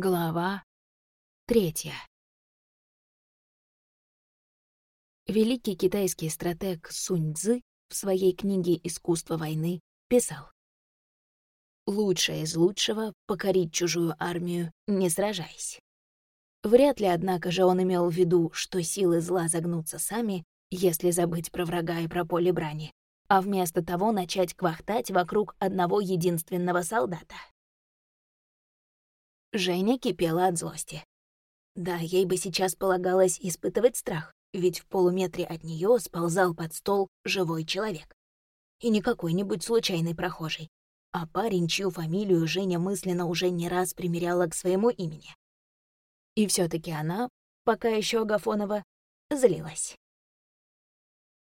Глава третья. Великий китайский стратег Сунь Цзы в своей книге «Искусство войны» писал «Лучшее из лучшего — покорить чужую армию, не сражаясь». Вряд ли, однако же, он имел в виду, что силы зла загнутся сами, если забыть про врага и про поле брани, а вместо того начать квахтать вокруг одного единственного солдата. Женя кипела от злости. Да, ей бы сейчас полагалось испытывать страх, ведь в полуметре от нее сползал под стол живой человек. И не какой-нибудь случайный прохожий, а парень, чью фамилию Женя мысленно уже не раз примеряла к своему имени. И все таки она, пока еще Агафонова, злилась.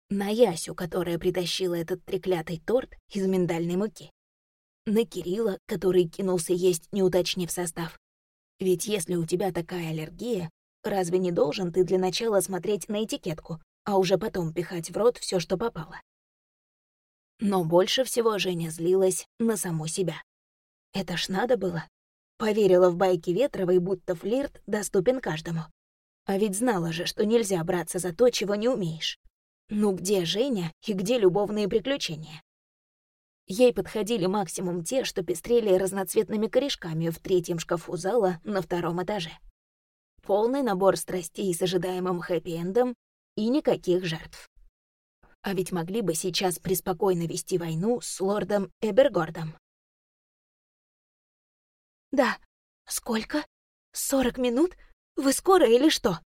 На Ясю, которая притащила этот треклятый торт из миндальной муки на Кирилла, который кинулся есть, не уточнив состав. Ведь если у тебя такая аллергия, разве не должен ты для начала смотреть на этикетку, а уже потом пихать в рот все, что попало? Но больше всего Женя злилась на саму себя. Это ж надо было. Поверила в байки Ветровой, будто флирт доступен каждому. А ведь знала же, что нельзя браться за то, чего не умеешь. Ну где Женя и где любовные приключения? Ей подходили максимум те, что пестрели разноцветными корешками в третьем шкафу зала на втором этаже. Полный набор страстей с ожидаемым хэппи-эндом и никаких жертв. А ведь могли бы сейчас преспокойно вести войну с лордом Эбергордом. «Да, сколько? Сорок минут? Вы скоро или что?»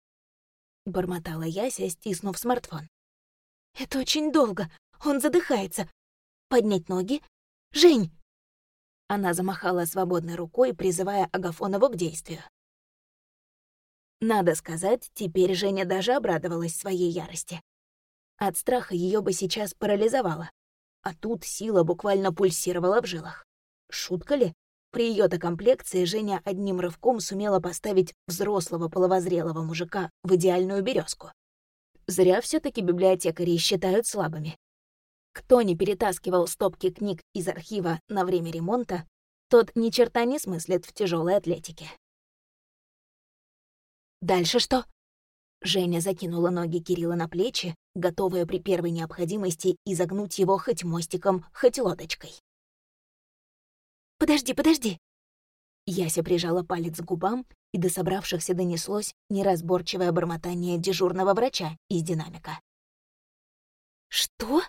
Бормотала Яся, стиснув смартфон. «Это очень долго. Он задыхается. Поднять ноги? Жень!» Она замахала свободной рукой, призывая Агафонову к действию. Надо сказать, теперь Женя даже обрадовалась своей ярости. От страха ее бы сейчас парализовало, а тут сила буквально пульсировала в жилах. Шутка ли? При ее то комплекции Женя одним рывком сумела поставить взрослого половозрелого мужика в идеальную березку. Зря все таки библиотекари считают слабыми. Кто не перетаскивал стопки книг из архива на время ремонта, тот ни черта не смыслит в тяжелой атлетике. «Дальше что?» Женя закинула ноги Кирилла на плечи, готовая при первой необходимости изогнуть его хоть мостиком, хоть лодочкой. «Подожди, подожди!» Яся прижала палец к губам, и до собравшихся донеслось неразборчивое бормотание дежурного врача из динамика. «Что?»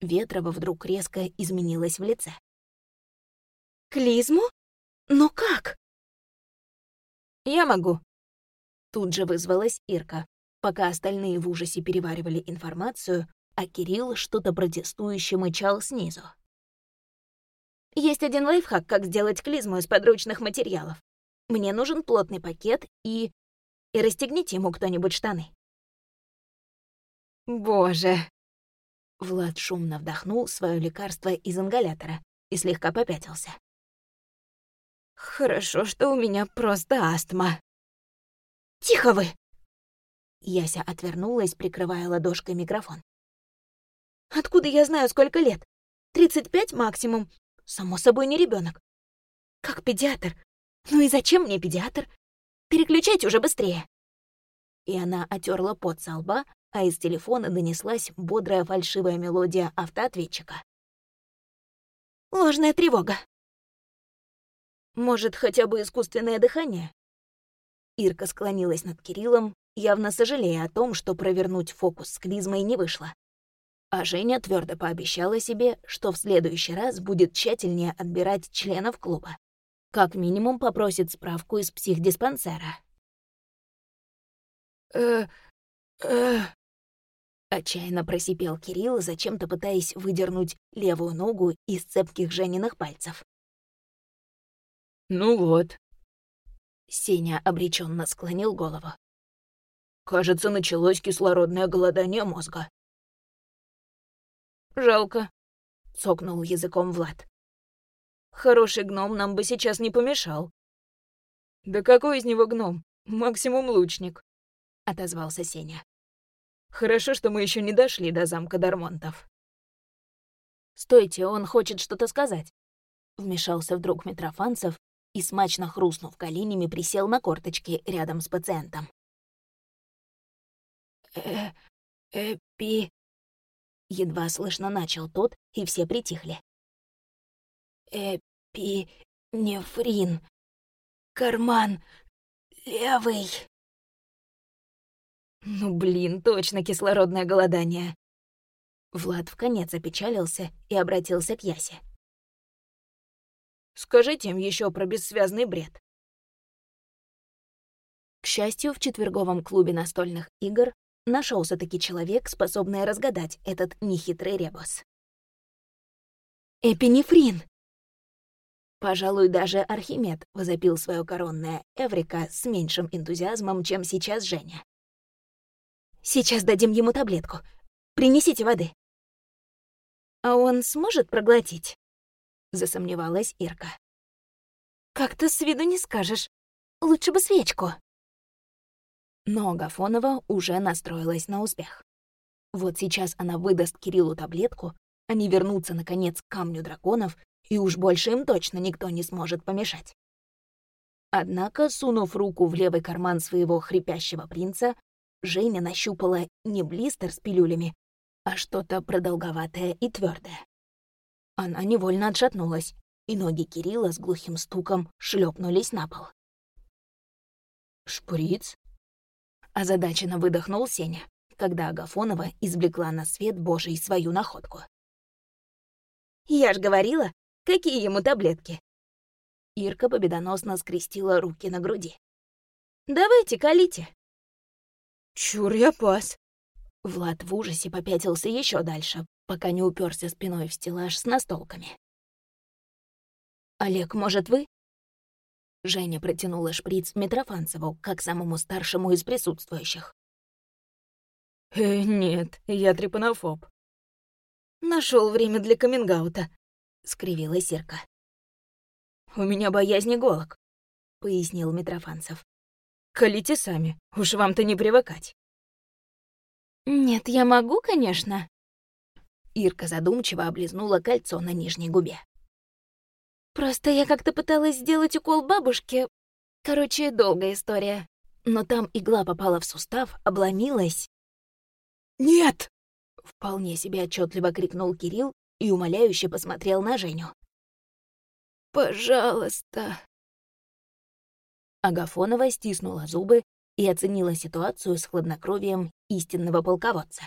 Ветрова вдруг резко изменилась в лице. «Клизму? Но как?» «Я могу». Тут же вызвалась Ирка, пока остальные в ужасе переваривали информацию, а Кирилл что-то протестующе мычал снизу. «Есть один лайфхак, как сделать клизму из подручных материалов. Мне нужен плотный пакет и... И расстегните ему кто-нибудь штаны». «Боже!» Влад шумно вдохнул свое лекарство из ингалятора и слегка попятился. «Хорошо, что у меня просто астма». «Тихо вы!» Яся отвернулась, прикрывая ладошкой микрофон. «Откуда я знаю, сколько лет? Тридцать пять максимум. Само собой, не ребенок. Как педиатр. Ну и зачем мне педиатр? Переключайте уже быстрее!» И она отерла пот со лба, а из телефона донеслась бодрая фальшивая мелодия автоответчика. «Ложная тревога». «Может, хотя бы искусственное дыхание?» Ирка склонилась над Кириллом, явно сожалея о том, что провернуть фокус с клизмой не вышло. А Женя твердо пообещала себе, что в следующий раз будет тщательнее отбирать членов клуба. Как минимум попросит справку из психдиспансера. «Э... э...» Отчаянно просипел Кирилл, зачем-то пытаясь выдернуть левую ногу из цепких Жениных пальцев. «Ну вот». Сеня обреченно склонил голову. «Кажется, началось кислородное голодание мозга». «Жалко», — цокнул языком Влад. «Хороший гном нам бы сейчас не помешал». «Да какой из него гном? Максимум лучник», — отозвался Сеня. Хорошо, что мы еще не дошли до замка Дармонтов. «Стойте, он хочет что-то сказать», — вмешался вдруг Митрофанцев, и, смачно хрустнув коленями, присел на корточки рядом с пациентом. «Э... Эпи...» Едва слышно начал тот, и все притихли. «Эпинефрин. Карман. Левый». Ну блин, точно кислородное голодание. Влад в конец опечалился и обратился к Ясе. Скажите им еще про бессвязный бред. К счастью, в четверговом клубе настольных игр нашелся таки человек, способный разгадать этот нехитрый ребус. «Эпинефрин!» Пожалуй, даже Архимед возопил свое коронное Эврика с меньшим энтузиазмом, чем сейчас Женя. «Сейчас дадим ему таблетку. Принесите воды». «А он сможет проглотить?» — засомневалась Ирка. «Как-то с виду не скажешь. Лучше бы свечку». Но Агафонова уже настроилась на успех. Вот сейчас она выдаст Кириллу таблетку, они вернутся, наконец, к камню драконов, и уж больше им точно никто не сможет помешать. Однако, сунув руку в левый карман своего хрипящего принца, Женя нащупала не блистер с пилюлями, а что-то продолговатое и твердое. Она невольно отшатнулась, и ноги Кирилла с глухим стуком шлепнулись на пол. «Шприц?» Озадаченно выдохнул Сеня, когда Агафонова извлекла на свет Божий свою находку. «Я ж говорила, какие ему таблетки!» Ирка победоносно скрестила руки на груди. «Давайте, колите!» «Чур я пас!» Влад в ужасе попятился еще дальше, пока не уперся спиной в стеллаж с настолками. «Олег, может, вы?» Женя протянула шприц Митрофанцеву, как самому старшему из присутствующих. «Э, нет, я трепанофоб». Нашел время для камингаута», — скривила Серка. «У меня боязнь иголок», — пояснил Митрофанцев. «Колите сами, уж вам-то не привыкать». «Нет, я могу, конечно». Ирка задумчиво облизнула кольцо на нижней губе. Просто я как-то пыталась сделать укол бабушке. Короче, долгая история. Но там игла попала в сустав, обломилась. «Нет!» — вполне себе отчетливо крикнул Кирилл и умоляюще посмотрел на Женю. «Пожалуйста!» Агафонова стиснула зубы и оценила ситуацию с хладнокровием истинного полководца.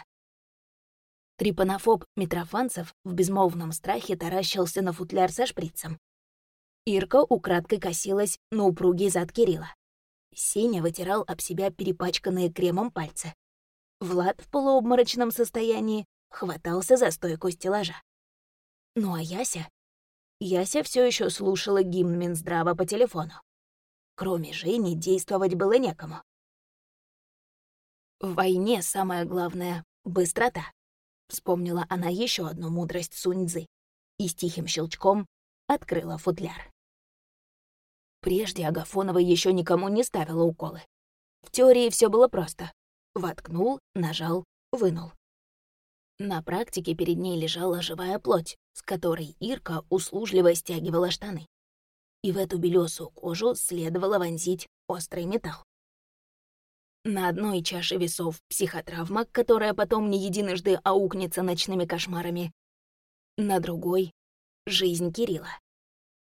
Трипанофоб Митрофанцев в безмолвном страхе таращился на футляр со шприцем, Ирка украдкой косилась на упругий зад Кирилла. Сеня вытирал об себя перепачканные кремом пальцы. Влад в полуобморочном состоянии хватался за стойку стеллажа. Ну а Яся? Яся все еще слушала гимн Минздрава по телефону. Кроме Жени действовать было некому. В войне самое главное — быстрота. Вспомнила она еще одну мудрость Суньцзы и с тихим щелчком открыла футляр. Прежде Агафонова еще никому не ставила уколы. В теории все было просто. Воткнул, нажал, вынул. На практике перед ней лежала живая плоть, с которой Ирка услужливо стягивала штаны. И в эту белесую кожу следовало вонзить острый металл. На одной чаше весов психотравма, которая потом не единожды аукнется ночными кошмарами. На другой — жизнь Кирилла.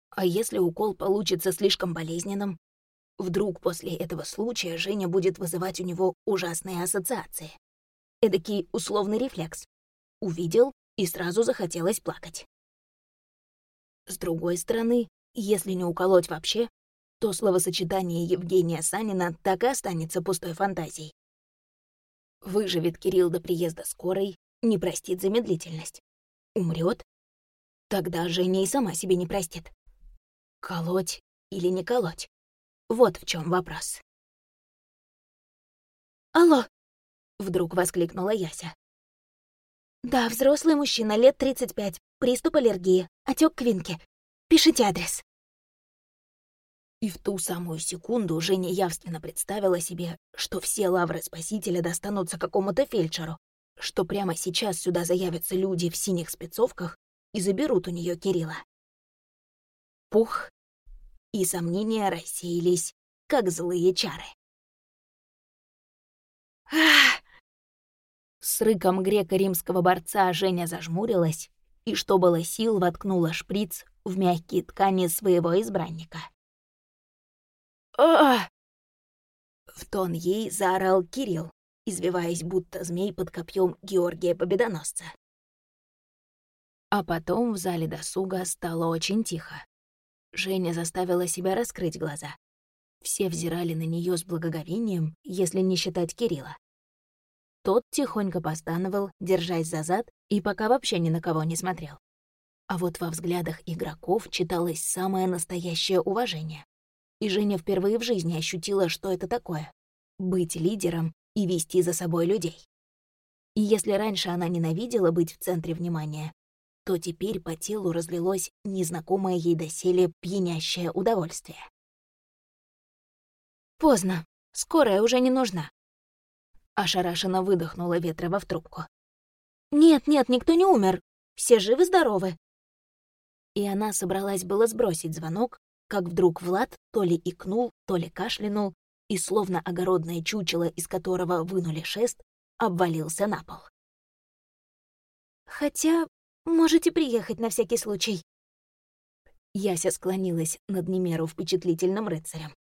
А если укол получится слишком болезненным? Вдруг после этого случая Женя будет вызывать у него ужасные ассоциации. Эдакий условный рефлекс. Увидел и сразу захотелось плакать. С другой стороны, если не уколоть вообще, то словосочетание Евгения Санина так и останется пустой фантазией. Выживет Кирилл до приезда скорой, не простит замедлительность. Умрет? Тогда Женя и сама себе не простит. Колоть или не колоть? Вот в чем вопрос. «Алло!» — вдруг воскликнула Яся. «Да, взрослый мужчина, лет 35, приступ аллергии, отек квинки. Пишите адрес». И в ту самую секунду Женя явственно представила себе, что все лавры Спасителя достанутся какому-то фельдшеру, что прямо сейчас сюда заявятся люди в синих спецовках и заберут у нее Кирилла. Пух, и сомнения рассеялись, как злые чары. С рыком греко-римского борца Женя зажмурилась и, что было сил, воткнула шприц в мягкие ткани своего избранника. А! В тон ей заорал Кирилл, извиваясь будто змей под копьем Георгия Победоносца. А потом в зале досуга стало очень тихо. Женя заставила себя раскрыть глаза. Все взирали на нее с благоговением, если не считать Кирилла. Тот тихонько постановал, держась за зад, и пока вообще ни на кого не смотрел. А вот во взглядах игроков читалось самое настоящее уважение. И Женя впервые в жизни ощутила, что это такое — быть лидером и вести за собой людей. И если раньше она ненавидела быть в центре внимания, то теперь по телу разлилось незнакомое ей доселе пьянящее удовольствие. «Поздно. Скорая уже не нужна». Ошарашенно выдохнула Ветрова в трубку. «Нет, нет, никто не умер. Все живы-здоровы». И она собралась было сбросить звонок, как вдруг Влад то ли икнул, то ли кашлянул, и словно огородное чучело, из которого вынули шест, обвалился на пол. «Хотя можете приехать на всякий случай». Яся склонилась над немеру впечатлительным рыцарем.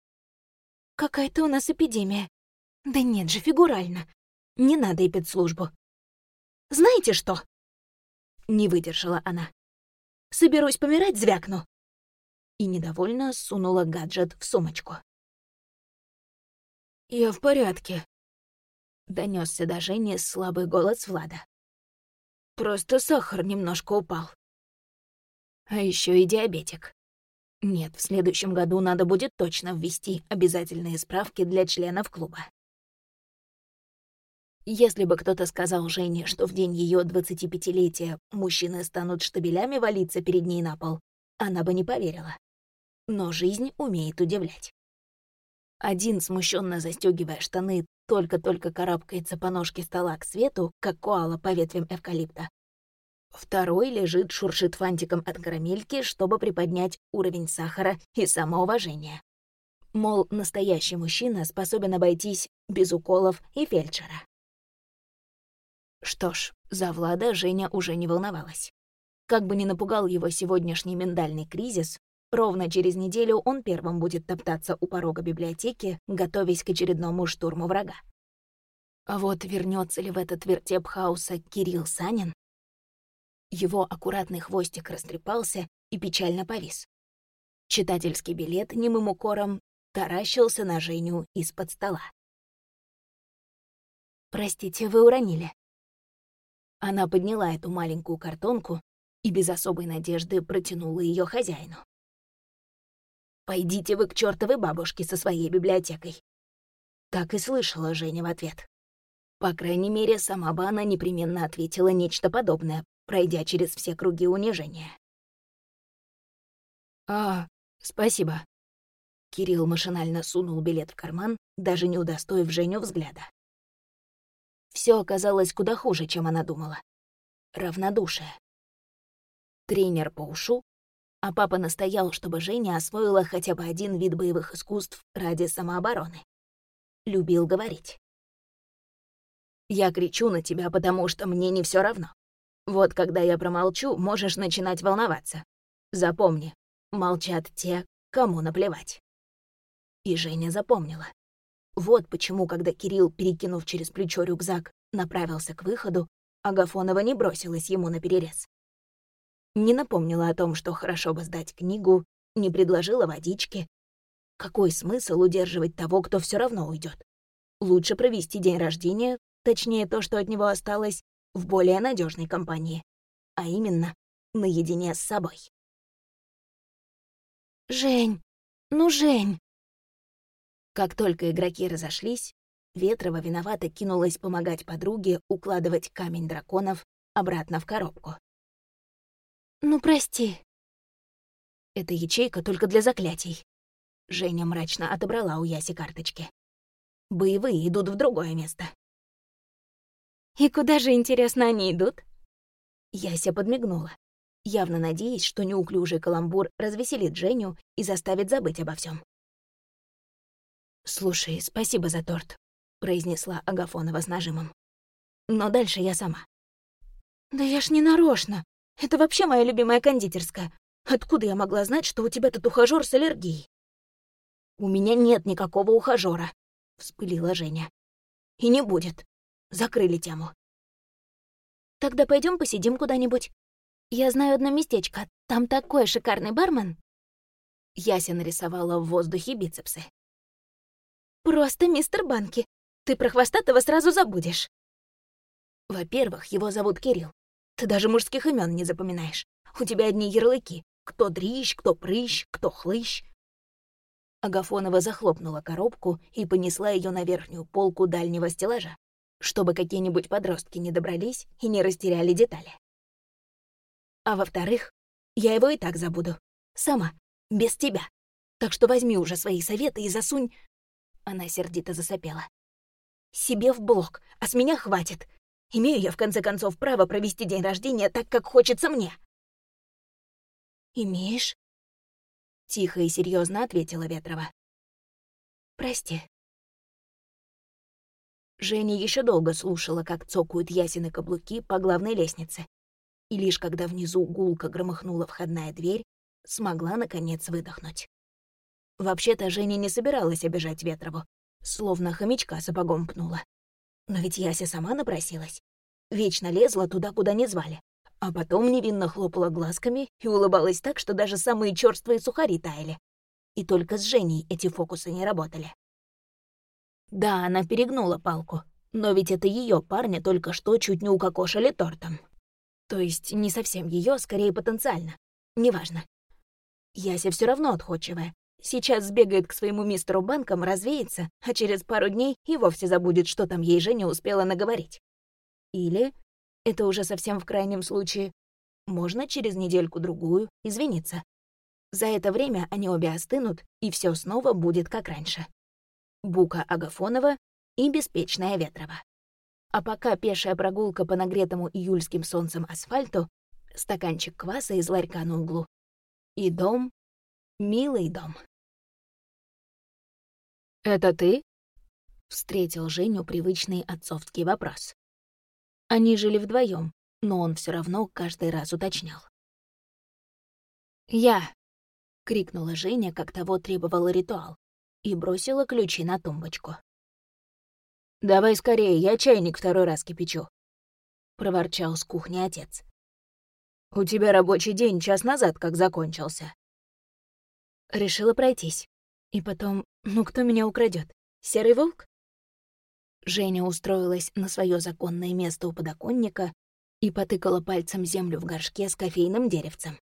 «Какая-то у нас эпидемия. Да нет же, фигурально. Не надо и службу. Знаете что?» Не выдержала она. «Соберусь помирать, звякну». И недовольно сунула гаджет в сумочку. «Я в порядке», — донесся до Жени слабый голос Влада. «Просто сахар немножко упал». А еще и диабетик. Нет, в следующем году надо будет точно ввести обязательные справки для членов клуба. Если бы кто-то сказал Жене, что в день ее 25-летия мужчины станут штабелями валиться перед ней на пол, она бы не поверила. Но жизнь умеет удивлять. Один, смущенно застегивая штаны, только-только карабкается по ножке стола к свету, как коала по ветвям эвкалипта. Второй лежит, шуршит фантиком от карамельки, чтобы приподнять уровень сахара и самоуважения. Мол, настоящий мужчина способен обойтись без уколов и фельдшера. Что ж, за Влада Женя уже не волновалась. Как бы ни напугал его сегодняшний миндальный кризис, Ровно через неделю он первым будет топтаться у порога библиотеки, готовясь к очередному штурму врага. А вот вернется ли в этот вертеп хаоса Кирилл Санин? Его аккуратный хвостик растрепался и печально повис. Читательский билет немым укором таращился на Женю из-под стола. «Простите, вы уронили». Она подняла эту маленькую картонку и без особой надежды протянула ее хозяину. «Пойдите вы к чертовой бабушке со своей библиотекой». Так и слышала Женя в ответ. По крайней мере, сама бы она непременно ответила нечто подобное, пройдя через все круги унижения. «А, спасибо». Кирилл машинально сунул билет в карман, даже не удостоив Женю взгляда. Все оказалось куда хуже, чем она думала. Равнодушие. Тренер по ушу а папа настоял, чтобы Женя освоила хотя бы один вид боевых искусств ради самообороны. Любил говорить. «Я кричу на тебя, потому что мне не все равно. Вот когда я промолчу, можешь начинать волноваться. Запомни, молчат те, кому наплевать». И Женя запомнила. Вот почему, когда Кирилл, перекинув через плечо рюкзак, направился к выходу, Агафонова не бросилась ему на перерез не напомнила о том, что хорошо бы сдать книгу, не предложила водички. Какой смысл удерживать того, кто все равно уйдет? Лучше провести день рождения, точнее то, что от него осталось, в более надежной компании, а именно наедине с собой. «Жень! Ну, Жень!» Как только игроки разошлись, Ветрова виновато кинулась помогать подруге укладывать камень драконов обратно в коробку. «Ну, прости». «Это ячейка только для заклятий». Женя мрачно отобрала у Яси карточки. «Боевые идут в другое место». «И куда же, интересно, они идут?» Яся подмигнула. явно надеясь, что неуклюжий каламбур развеселит Женю и заставит забыть обо всем. «Слушай, спасибо за торт», — произнесла Агафонова с нажимом. «Но дальше я сама». «Да я ж не нарочно. Это вообще моя любимая кондитерская. Откуда я могла знать, что у тебя тут ухажёр с аллергией?» «У меня нет никакого ухажёра», — вспылила Женя. «И не будет. Закрыли тему». «Тогда пойдем посидим куда-нибудь. Я знаю одно местечко. Там такой шикарный бармен». Яся нарисовала в воздухе бицепсы. «Просто мистер Банки. Ты про хвостатого сразу забудешь». «Во-первых, его зовут Кирилл. Ты даже мужских имен не запоминаешь. У тебя одни ярлыки. Кто дрищ, кто прыщ, кто хлыщ. Агафонова захлопнула коробку и понесла ее на верхнюю полку дальнего стеллажа, чтобы какие-нибудь подростки не добрались и не растеряли детали. А во-вторых, я его и так забуду. Сама, без тебя. Так что возьми уже свои советы и засунь... Она сердито засопела. Себе в блок, а с меня хватит. Имею я, в конце концов, право провести день рождения так, как хочется мне. «Имеешь?» — тихо и серьезно ответила Ветрова. «Прости». Женя еще долго слушала, как цокают ясены каблуки по главной лестнице. И лишь когда внизу гулко громыхнула входная дверь, смогла, наконец, выдохнуть. Вообще-то Женя не собиралась обижать Ветрову, словно хомячка сапогом пнула. Но ведь Яся сама напросилась. Вечно лезла туда, куда не звали. А потом невинно хлопала глазками и улыбалась так, что даже самые чёрствые сухари таяли. И только с Женей эти фокусы не работали. Да, она перегнула палку, но ведь это её парня только что чуть не укокошили тортом. То есть не совсем её, скорее потенциально. Неважно. Яся всё равно отходчивая. Сейчас сбегает к своему мистеру банкам, развеется, а через пару дней и вовсе забудет, что там ей Женя успела наговорить. Или это уже совсем в крайнем случае. Можно через недельку-другую извиниться. За это время они обе остынут, и все снова будет как раньше. Бука Агафонова и беспечная Ветрова. А пока пешая прогулка по нагретому июльским солнцем асфальту, стаканчик кваса из ларька на углу. И дом, милый дом. «Это ты?» — встретил Женю привычный отцовский вопрос. Они жили вдвоем, но он все равно каждый раз уточнял. «Я!» — крикнула Женя, как того требовал ритуал, и бросила ключи на тумбочку. «Давай скорее, я чайник второй раз кипячу», — проворчал с кухни отец. «У тебя рабочий день час назад как закончился». Решила пройтись. И потом, ну кто меня украдет? Серый волк? Женя устроилась на свое законное место у подоконника и потыкала пальцем землю в горшке с кофейным деревцем.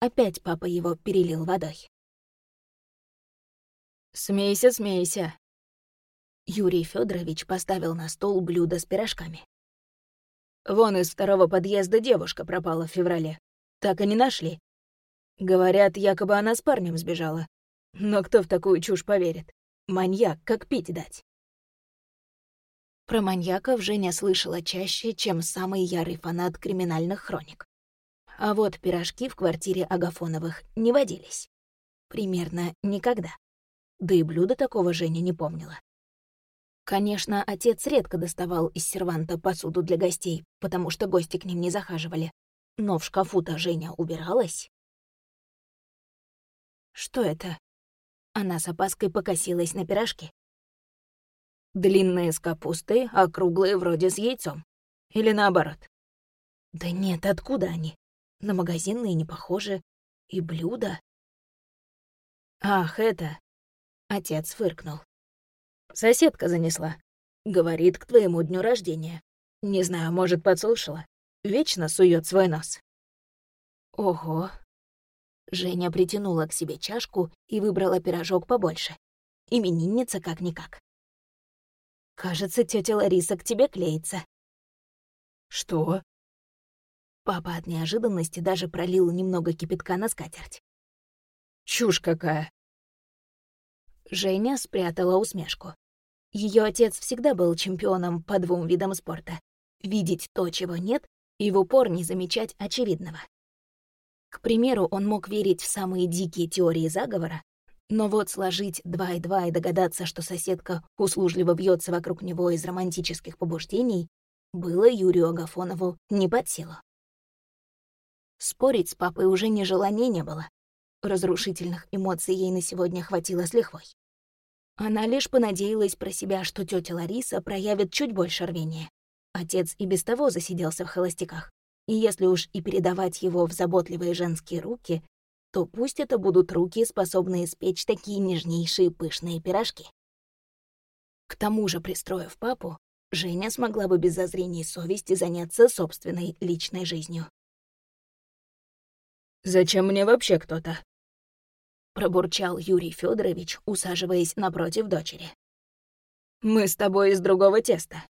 Опять папа его перелил водой. «Смейся, смейся!» Юрий Федорович поставил на стол блюдо с пирожками. «Вон из второго подъезда девушка пропала в феврале. Так и не нашли. Говорят, якобы она с парнем сбежала. Но кто в такую чушь поверит? Маньяк, как пить дать?» Про маньяков Женя слышала чаще, чем самый ярый фанат криминальных хроник. А вот пирожки в квартире Агафоновых не водились. Примерно никогда. Да и блюда такого Женя не помнила. Конечно, отец редко доставал из серванта посуду для гостей, потому что гости к ним не захаживали. Но в шкафу-то Женя убиралась. Что это? Она с опаской покосилась на пирожки. Длинные с капустой, а круглые вроде с яйцом. Или наоборот. Да нет, откуда они? На магазинные не похожи. И блюда. Ах, это... Отец фыркнул. Соседка занесла. Говорит, к твоему дню рождения. Не знаю, может, подслушала. Вечно сует свой нос. Ого. Женя притянула к себе чашку и выбрала пирожок побольше. Именинница как-никак. Кажется, тетя Лариса к тебе клеится. Что? Папа от неожиданности даже пролил немного кипятка на скатерть. Чушь какая. Женя спрятала усмешку. Ее отец всегда был чемпионом по двум видам спорта. Видеть то, чего нет, и в упор не замечать очевидного. К примеру, он мог верить в самые дикие теории заговора, но вот сложить два и два и догадаться, что соседка услужливо бьется вокруг него из романтических побуждений, было Юрию Агафонову не под силу. Спорить с папой уже ни желания не было. Разрушительных эмоций ей на сегодня хватило с лихвой. Она лишь понадеялась про себя, что тетя Лариса проявит чуть больше рвения. Отец и без того засиделся в холостяках. И если уж и передавать его в заботливые женские руки, то пусть это будут руки, способные испечь такие нежнейшие пышные пирожки. К тому же, пристроив папу, Женя смогла бы без зазрений совести заняться собственной личной жизнью. «Зачем мне вообще кто-то?» пробурчал Юрий Федорович, усаживаясь напротив дочери. «Мы с тобой из другого теста».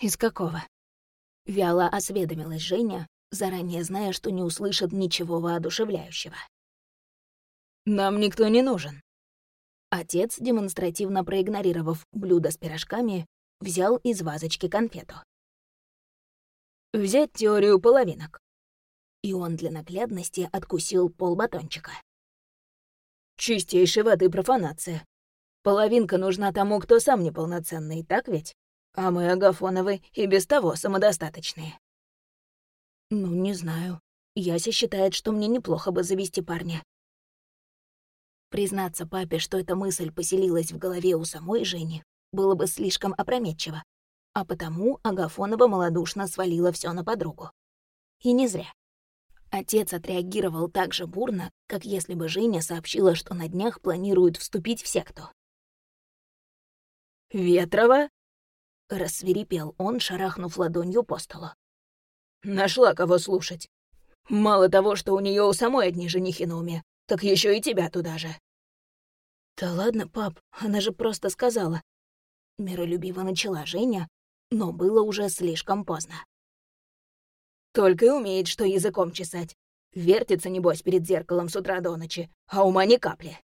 «Из какого?» Вяло осведомилась Женя, заранее зная, что не услышит ничего воодушевляющего. «Нам никто не нужен». Отец, демонстративно проигнорировав блюдо с пирожками, взял из вазочки конфету. «Взять теорию половинок». И он для наглядности откусил пол батончика. «Чистейшей воды профанация. Половинка нужна тому, кто сам неполноценный, так ведь?» А мы, Агафоновы, и без того самодостаточные. Ну, не знаю. Яся считает, что мне неплохо бы завести парня. Признаться папе, что эта мысль поселилась в голове у самой Жени, было бы слишком опрометчиво. А потому Агафонова малодушно свалила все на подругу. И не зря. Отец отреагировал так же бурно, как если бы Женя сообщила, что на днях планирует вступить в секту. «Ветрова?» — рассверепел он, шарахнув ладонью по столу. «Нашла кого слушать. Мало того, что у нее у самой одни женихи на уме, так еще и тебя туда же». «Да ладно, пап, она же просто сказала». Миролюбиво начала Женя, но было уже слишком поздно. «Только и умеет, что языком чесать. Вертится, небось, перед зеркалом с утра до ночи, а ума ни капли».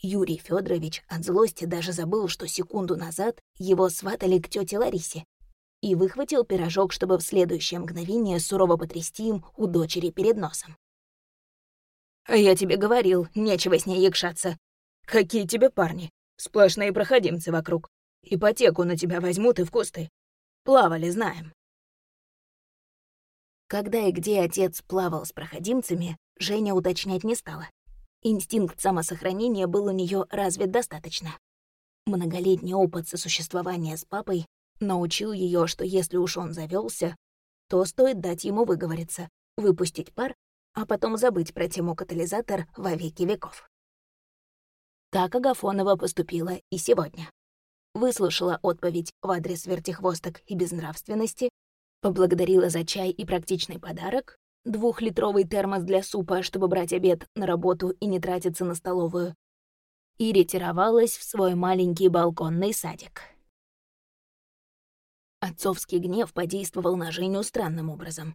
Юрий Федорович от злости даже забыл, что секунду назад его сватали к тете Ларисе, и выхватил пирожок, чтобы в следующее мгновение сурово потрясти им у дочери перед носом. «А я тебе говорил, нечего с ней якшаться. Какие тебе парни? Сплошные проходимцы вокруг. Ипотеку на тебя возьмут и в кусты. Плавали, знаем». Когда и где отец плавал с проходимцами, Женя уточнять не стала. Инстинкт самосохранения был у нее развит достаточно. Многолетний опыт сосуществования с папой научил ее, что если уж он завелся, то стоит дать ему выговориться, выпустить пар, а потом забыть про тему катализатор во веки веков. Так Агафонова поступила и сегодня. Выслушала отповедь в адрес вертихвосток и безнравственности, поблагодарила за чай и практичный подарок двухлитровый термос для супа, чтобы брать обед на работу и не тратиться на столовую, и ретировалась в свой маленький балконный садик. Отцовский гнев подействовал на Женю странным образом.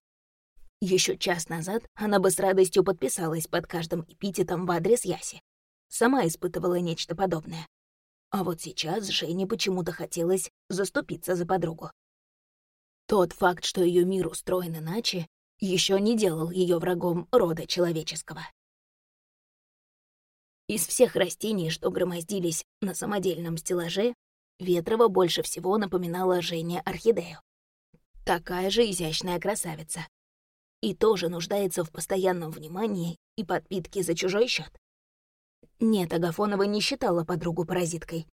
Еще час назад она бы с радостью подписалась под каждым эпитетом в адрес Яси. Сама испытывала нечто подобное. А вот сейчас Жене почему-то хотелось заступиться за подругу. Тот факт, что ее мир устроен иначе, еще не делал ее врагом рода человеческого. Из всех растений, что громоздились на самодельном стеллаже, Ветрова больше всего напоминала Жене орхидею. Такая же изящная красавица. И тоже нуждается в постоянном внимании и подпитке за чужой счет. Нет, Агафонова не считала подругу паразиткой.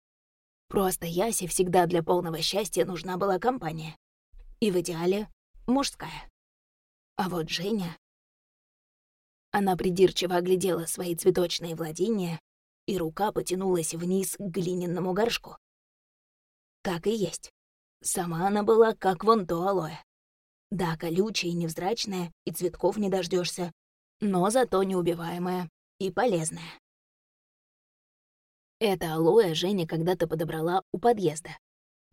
Просто Ясе всегда для полного счастья нужна была компания. И в идеале — мужская. А вот Женя... Она придирчиво оглядела свои цветочные владения, и рука потянулась вниз к глиняному горшку. Так и есть. Сама она была как вон то алоэ. Да, колючая и невзрачная, и цветков не дождешься, но зато неубиваемая и полезная. Это алоэ Женя когда-то подобрала у подъезда.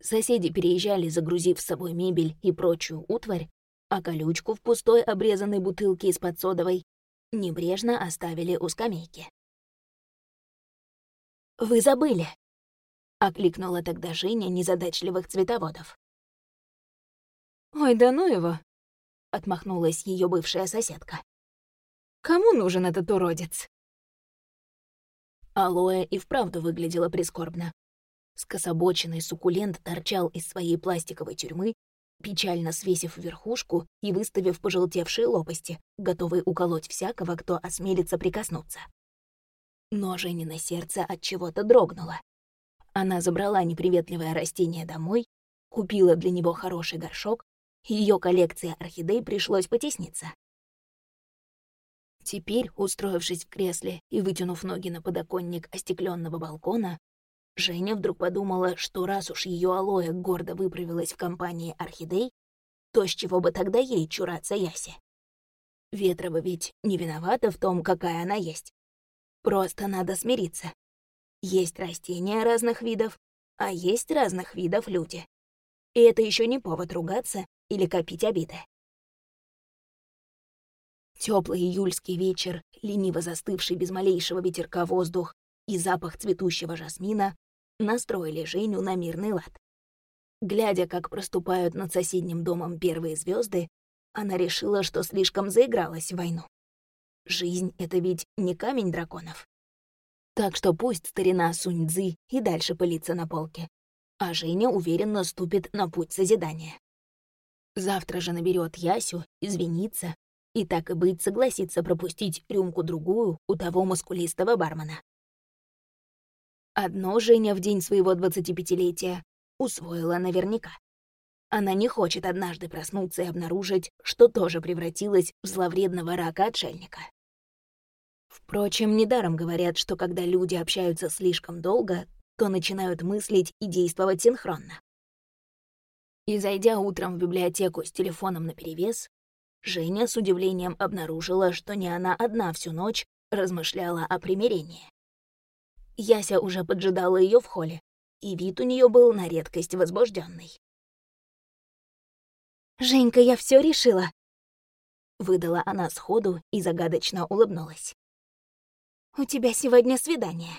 Соседи переезжали, загрузив с собой мебель и прочую утварь, а колючку в пустой обрезанной бутылке из-под содовой небрежно оставили у скамейки. «Вы забыли!» — окликнула тогда Женя незадачливых цветоводов. «Ой, да ну его!» — отмахнулась ее бывшая соседка. Кому нужен этот уродец? Алоэ и вправду выглядела прискорбно. Скособоченный суккулент торчал из своей пластиковой тюрьмы, печально свесив верхушку и выставив пожелтевшие лопасти, готовый уколоть всякого, кто осмелится прикоснуться. Но Женина сердце от чего-то дрогнуло. Она забрала неприветливое растение домой, купила для него хороший горшок, и её коллекции орхидей пришлось потесниться. Теперь, устроившись в кресле и вытянув ноги на подоконник остекленного балкона, Женя вдруг подумала, что раз уж ее алоэ гордо выправилась в компании орхидей, то с чего бы тогда ей чураться Ясе? Ветрова ведь не виновата в том, какая она есть. Просто надо смириться. Есть растения разных видов, а есть разных видов люди. И это еще не повод ругаться или копить обиды. Теплый июльский вечер, лениво застывший без малейшего ветерка воздух и запах цветущего жасмина настроили Женю на мирный лад. Глядя, как проступают над соседним домом первые звезды, она решила, что слишком заигралась в войну. Жизнь — это ведь не камень драконов. Так что пусть старина Сунь-Дзы и дальше пылится на полке, а Женя уверенно ступит на путь созидания. Завтра же наберет Ясю, извинится и, так и быть, согласится пропустить рюмку-другую у того мускулистого бармена. Одно Женя в день своего 25-летия усвоила наверняка. Она не хочет однажды проснуться и обнаружить, что тоже превратилась в зловредного рака-отшельника. Впрочем, недаром говорят, что когда люди общаются слишком долго, то начинают мыслить и действовать синхронно. И зайдя утром в библиотеку с телефоном наперевес, Женя с удивлением обнаружила, что не она одна всю ночь размышляла о примирении. Яся уже поджидала ее в холле, и вид у нее был на редкость возбужденный. «Женька, я все решила!» Выдала она сходу и загадочно улыбнулась. «У тебя сегодня свидание».